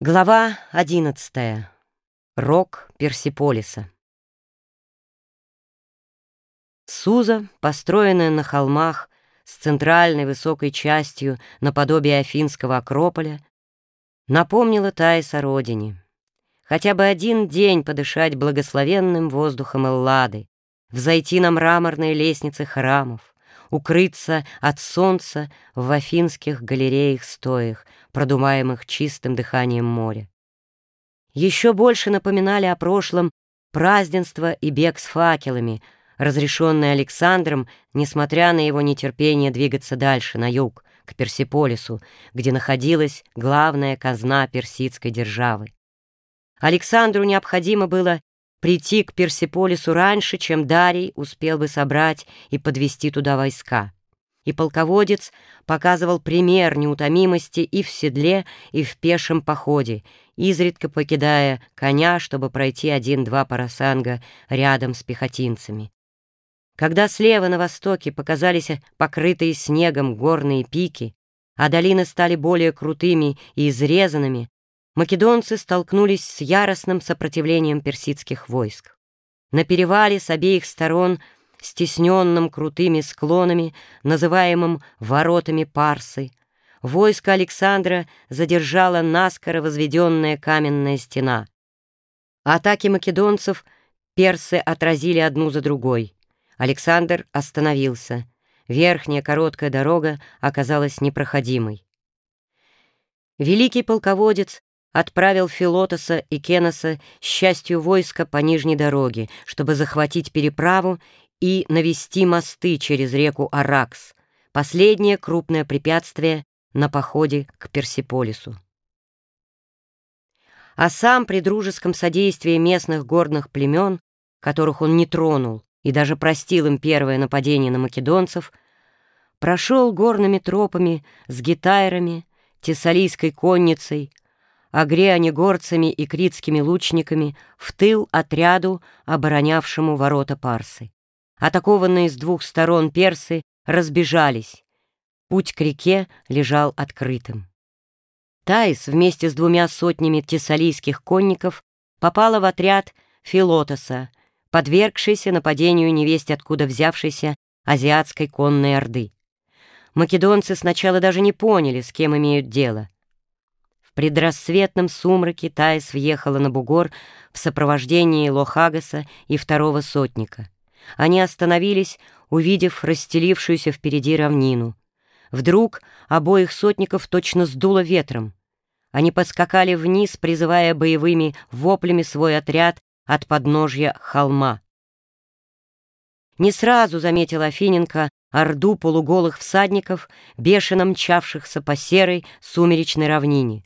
Глава одиннадцатая. Рок Персиполиса. Суза, построенная на холмах с центральной высокой частью наподобие Афинского Акрополя, напомнила Таис о родине. Хотя бы один день подышать благословенным воздухом Эллады, взойти на мраморные лестницы храмов, укрыться от солнца в афинских галереях-стоях, продумаемых чистым дыханием моря. Еще больше напоминали о прошлом празднество и бег с факелами, разрешенный Александром, несмотря на его нетерпение двигаться дальше, на юг, к Персиполису, где находилась главная казна персидской державы. Александру необходимо было прийти к Персиполису раньше, чем Дарий успел бы собрать и подвести туда войска. И полководец показывал пример неутомимости и в седле, и в пешем походе, изредка покидая коня, чтобы пройти один-два парасанга рядом с пехотинцами. Когда слева на востоке показались покрытые снегом горные пики, а долины стали более крутыми и изрезанными, македонцы столкнулись с яростным сопротивлением персидских войск. На перевале с обеих сторон, стесненным крутыми склонами, называемым «воротами Парсы», войско Александра задержала наскоро возведенная каменная стена. Атаки македонцев персы отразили одну за другой. Александр остановился. Верхняя короткая дорога оказалась непроходимой. Великий полководец отправил Филотоса и Кеноса с частью войска по нижней дороге, чтобы захватить переправу и навести мосты через реку Аракс, последнее крупное препятствие на походе к Персиполису. А сам при дружеском содействии местных горных племен, которых он не тронул и даже простил им первое нападение на македонцев, прошел горными тропами с гитайрами, тессалийской конницей, агреанегорцами и критскими лучниками в тыл отряду, оборонявшему ворота Парсы. Атакованные с двух сторон персы разбежались. Путь к реке лежал открытым. Таис вместе с двумя сотнями тессалийских конников попала в отряд Филотоса, подвергшийся нападению невесть откуда взявшейся азиатской конной орды. Македонцы сначала даже не поняли, с кем имеют дело — предрассветном сумраке Таис въехала на бугор в сопровождении Лохагаса и второго сотника. Они остановились, увидев расстелившуюся впереди равнину. Вдруг обоих сотников точно сдуло ветром. Они поскакали вниз, призывая боевыми воплями свой отряд от подножья холма. Не сразу заметил Афиненко орду полуголых всадников, бешено мчавшихся по серой сумеречной равнине.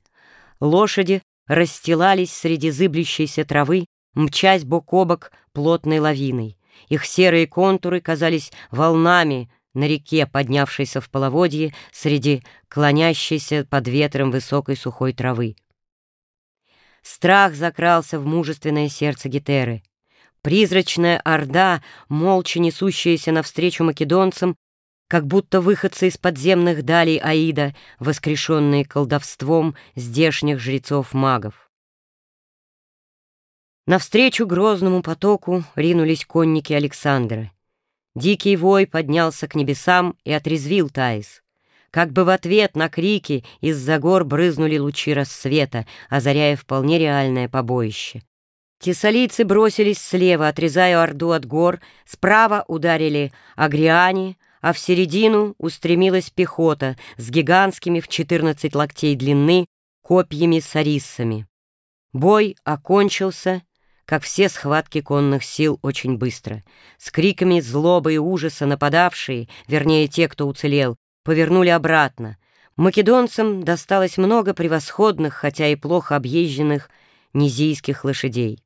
Лошади расстилались среди зыблющейся травы, мчась бок о бок плотной лавиной. Их серые контуры казались волнами на реке, поднявшейся в половодье среди клонящейся под ветром высокой сухой травы. Страх закрался в мужественное сердце Гетеры. Призрачная орда, молча несущаяся навстречу македонцам, как будто выходцы из подземных далей Аида, воскрешенные колдовством здешних жрецов-магов. Навстречу грозному потоку ринулись конники Александра. Дикий вой поднялся к небесам и отрезвил Таис. Как бы в ответ на крики из-за гор брызнули лучи рассвета, озаряя вполне реальное побоище. Тессалийцы бросились слева, отрезая Орду от гор, справа ударили Агриане, а в середину устремилась пехота с гигантскими в 14 локтей длины копьями с арисами. Бой окончился, как все схватки конных сил, очень быстро. С криками злобы и ужаса нападавшие, вернее, те, кто уцелел, повернули обратно. Македонцам досталось много превосходных, хотя и плохо объезженных, низийских лошадей.